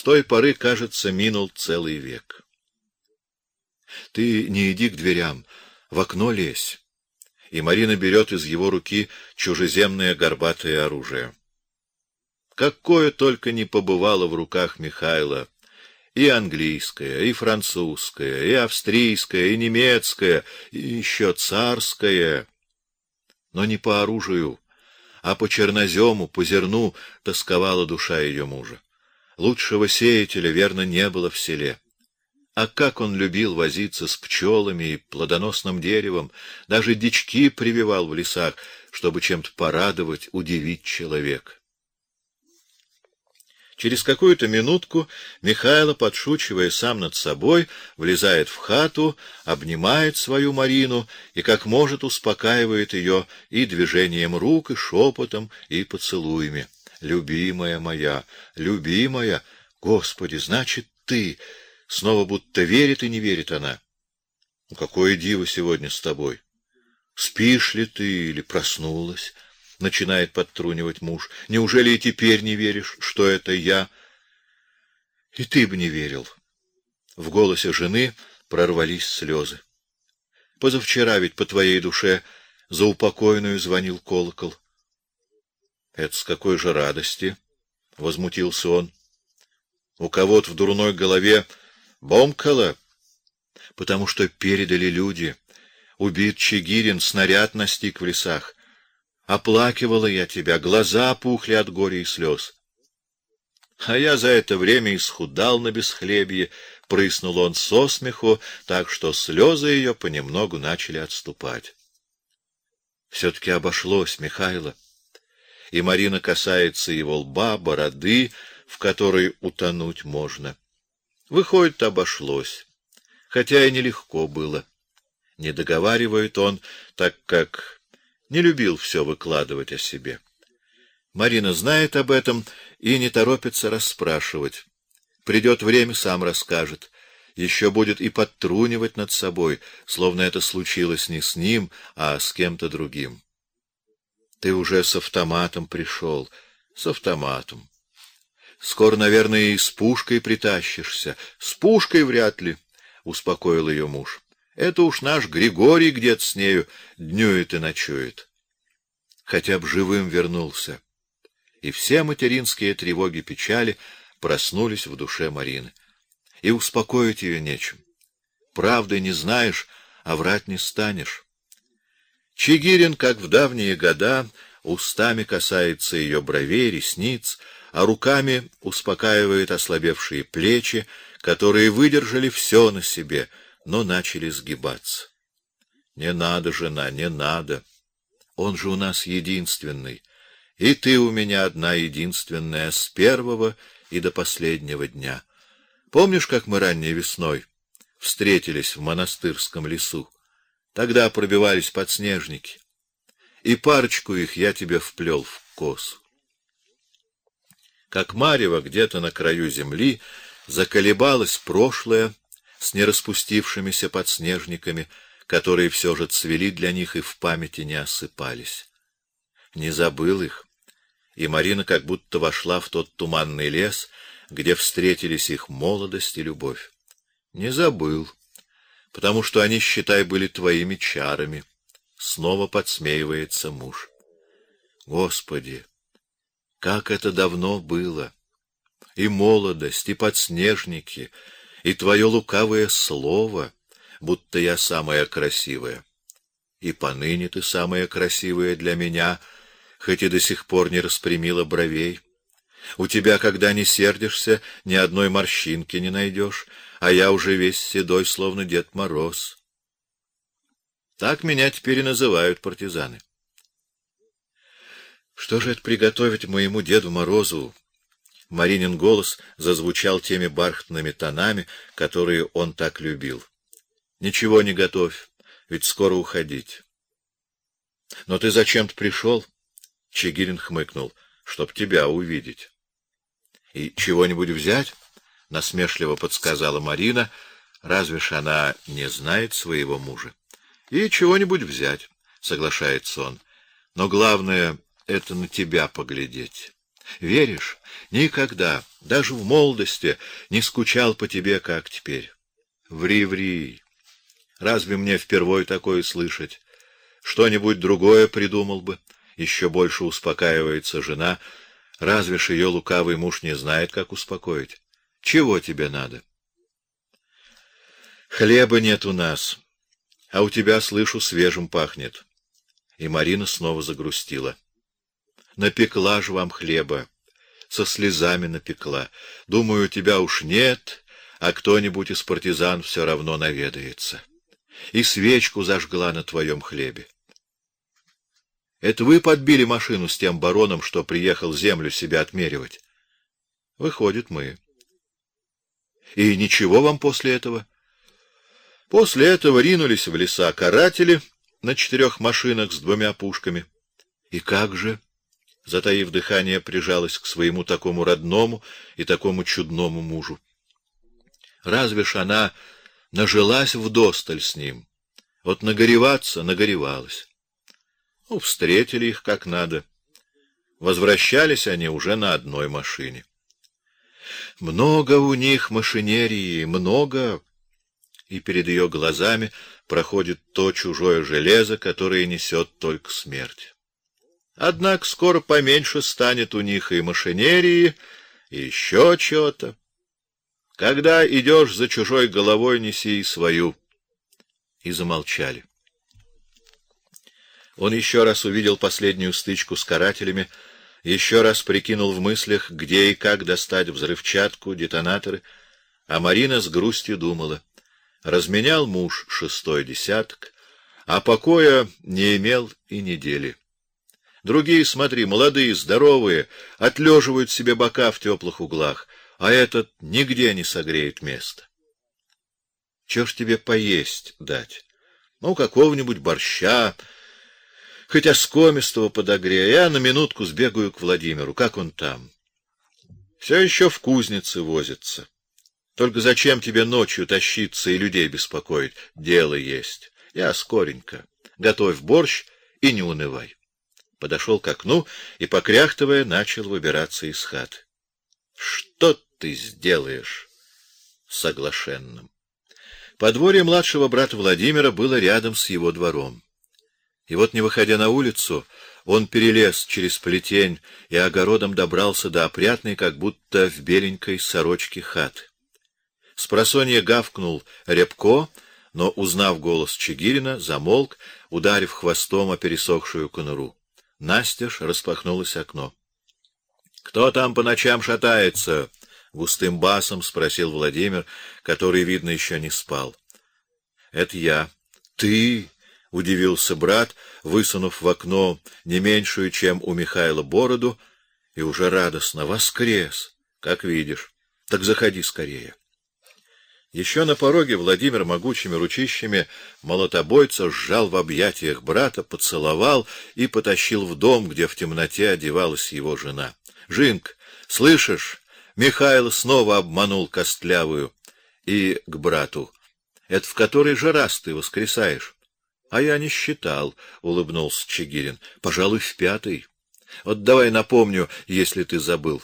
С той поры, кажется, минул целый век. Ты не иди к дверям, в окно лезь. И Марина берет из его руки чужеземное горбатое оружие. Какое только не побывало в руках Михаила, и английское, и французское, и австрийское, и немецкое, и еще царское. Но не по оружию, а по чернозему, по зерну тосковала душа ее мужа. Лучшего сеятеля верно не было в селе. А как он любил возиться с пчелами и плодоносным деревом, даже дички прививал в лесах, чтобы чем-то порадовать, удивить человека. Через какую-то минутку Михайло, подшучивая сам над собой, влезает в хату, обнимает свою Марину и как может успокаивает ее и движением рук, и шепотом, и поцелуями. Любимая моя, любимая, Господи, значит, ты снова будто верит и не верит она. Ну какое диво сегодня с тобой. Спишь ли ты или проснулась? начинает подтрунивать муж. Неужели и теперь не веришь, что это я? И ты бы не верил. В голосе жены прорвались слезы. Позавчера ведь по твоей душе за упокойную звонил колокол. Это с какой же радости, возмутился он. У кого-то в дурной голове бомкало, потому что передали люди. Убит Чигирин, снаряд настиг в лесах. Оплакивала я тебя, глаза пухли от горя и слез. А я за это время исхудал на бесхлебье, прыснул он со смеху, так что слезы ее понемногу начали отступать. все таки обошлось, Михайло. И Марина касается его лба, бороды, в которой утонуть можно. Выходит, обошлось, хотя и нелегко было. Не договаривает он, так как не любил все выкладывать о себе. Марина знает об этом и не торопится расспрашивать. Придет время, сам расскажет. Еще будет и подтрунивать над собой, словно это случилось не с ним, а с кем-то другим. Ты уже с автоматом пришел, с автоматом. Скоро, наверное, и с пушкой притащишься. С пушкой вряд ли, успокоил ее муж. Это уж наш Григорий где-то с нею днюет и ночует. Хотя бы живым вернулся. И все материнские тревоги, печали проснулись в душе Марины. И успокоить ее нечем. Правды не знаешь, а врать не станешь. Чигирин, как в давние года, устами касается ее бровей, ресниц, а руками успокаивает ослабевшие плечи, которые выдержали все на себе — но начали сгибаться. Не надо, жена, не надо. Он же у нас единственный, и ты у меня одна единственная с первого и до последнего дня. Помнишь, как мы ранней весной встретились в монастырском лесу? Тогда пробивались подснежники, и парочку их я тебе вплел в косу. Как марево где-то на краю земли заколебалось прошлое, с нераспустившимися подснежниками, которые все же цвели для них и в памяти не осыпались. Не забыл их, и Марина как будто вошла в тот туманный лес, где встретились их молодость и любовь. Не забыл, потому что они, считай, были твоими чарами. Снова подсмеивается муж. Господи, как это давно было! И молодость, и подснежники, и твое лукавое слово, будто я самая красивая. И поныне ты самая красивая для меня, хоть и до сих пор не распрямила бровей. У тебя, когда не сердишься, ни одной морщинки не найдешь, а я уже весь седой, словно Дед Мороз. Так меня теперь и называют партизаны. Что же это приготовить моему Деду Морозу? Маринин голос зазвучал теми бархатными тонами, которые он так любил. Ничего не готовь, ведь скоро уходить. Но ты зачем-то пришел? Чигирин хмыкнул, чтоб тебя увидеть. И чего-нибудь взять? насмешливо подсказала Марина, разве ж она не знает своего мужа? И чего-нибудь взять, соглашается он. Но главное это на тебя поглядеть. Веришь? Никогда, даже в молодости, не скучал по тебе, как теперь. Ври, ври. Разве мне впервой такое слышать? Что-нибудь другое придумал бы. Еще больше успокаивается жена. Разве ж ее лукавый муж не знает, как успокоить? Чего тебе надо? Хлеба нет у нас, а у тебя, слышу, свежим пахнет. И Марина снова загрустила. Напекла ж вам хлеба, со слезами напекла. Думаю, тебя уж нет, а кто-нибудь из партизан все равно наведается. И свечку зажгла на твоем хлебе. Это вы подбили машину с тем бароном, что приехал землю себя отмеривать? Выходит, мы. И ничего вам после этого? После этого ринулись в леса каратели на четырех машинах с двумя пушками. И как же, затаив дыхание, прижалась к своему такому родному и такому чудному мужу. Разве ж она нажилась вдосталь с ним? Вот нагореваться нагоревалась. Ну, встретили их как надо. Возвращались они уже на одной машине. Много у них машинерии, много. И перед ее глазами проходит то чужое железо, которое несет только смерть. Однако скоро поменьше станет у них и машинерии, и еще чего-то. Когда идешь за чужой головой, неси и свою. И замолчали. Он еще раз увидел последнюю стычку с карателями, еще раз прикинул в мыслях, где и как достать взрывчатку, детонаторы, а Марина с грустью думала: разменял муж шестой десяток, а покоя не имел и недели. Другие, смотри, молодые, здоровые, отлеживают себе бока в теплых углах, а этот нигде не согреет место. Что ж тебе поесть дать? Ну, какого-нибудь борща, хоть оскомистого подогрея. Я на минутку сбегаю к Владимиру. Как он там? Все еще в кузнице возится. Только зачем тебе ночью тащиться и людей беспокоить? Дело есть. Я скоренько. Готовь борщ и не унывай. Подошел к окну и покряхтывая начал выбираться из хаты. Что ты сделаешь? Соглашенным. Подворье младшего брата Владимира было рядом с его двором. И вот, не выходя на улицу, он перелез через плетень и огородом добрался до опрятной, как будто в беленькой сорочке хаты. Спросонья гавкнул репко, но, узнав голос Чигирина, замолк, ударив хвостом о пересохшую конуру. Настежь распахнулось окно. Кто там по ночам шатается? густым басом спросил Владимир, который видно еще не спал. Это я. Ты? Удивился брат, высунув в окно не меньшую, чем у Михаила бороду, и уже радостно воскрес, как видишь. Так заходи скорее. Еще на пороге Владимир могучими ручищами молотобойца сжал в объятиях брата, поцеловал и потащил в дом, где в темноте одевалась его жена. Жинк, слышишь? Михаил снова обманул костлявую и к брату. Это в который же раз ты воскресаешь? А я не считал, улыбнулся Чигирин. Пожалуй, в пятый. Вот давай напомню, если ты забыл.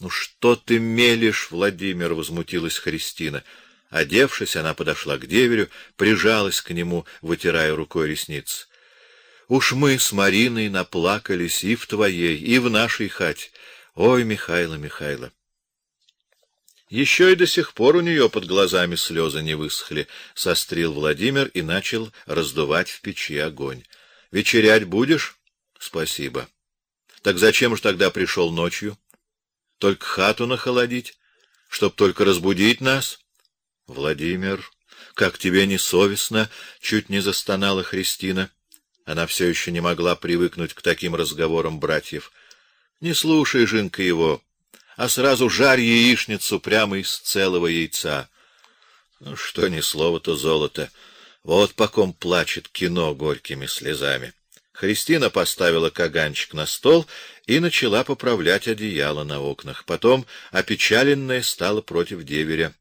Ну что ты мелешь, Владимир, возмутилась Христина. Одевшись, она подошла к деверю, прижалась к нему, вытирая рукой ресницы. Уж мы с Мариной наплакались и в твоей, и в нашей хате. Ой, Михайло, Михайло. Еще и до сих пор у нее под глазами слезы не высохли, сострил Владимир и начал раздувать в печи огонь. Вечерять будешь? Спасибо. Так зачем же тогда пришел ночью? Только хату нахолодить, чтоб только разбудить нас? Владимир, как тебе не совестно, чуть не застонала Христина. Она все еще не могла привыкнуть к таким разговорам братьев. Не слушай, Жинка, его а сразу жарь яичницу прямо из целого яйца. Ну что ни слово, то золото. Вот по ком плачет кино горькими слезами. Христина поставила каганчик на стол и начала поправлять одеяло на окнах. Потом, опечаленная, стала против деверя.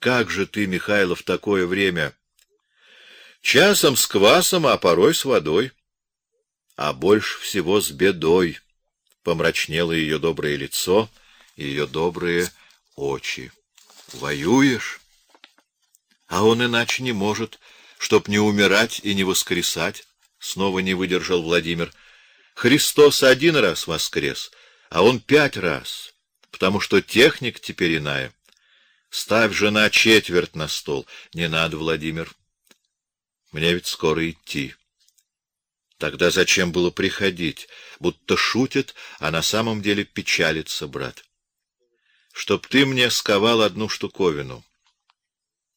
Как же ты, Михаил, в такое время? Часом с квасом, а порой с водой, а больше всего с бедой помрачнело ее доброе лицо ее добрые очи. Воюешь? А он иначе не может, чтоб не умирать и не воскресать. Снова не выдержал Владимир. Христос один раз воскрес, а он пять раз, потому что техник теперь иная. Ставь же на четверть на стол. Не надо, Владимир. Мне ведь скоро идти. Тогда зачем было приходить? Будто шутит, а на самом деле печалится брат. Чтоб ты мне сковал одну штуковину —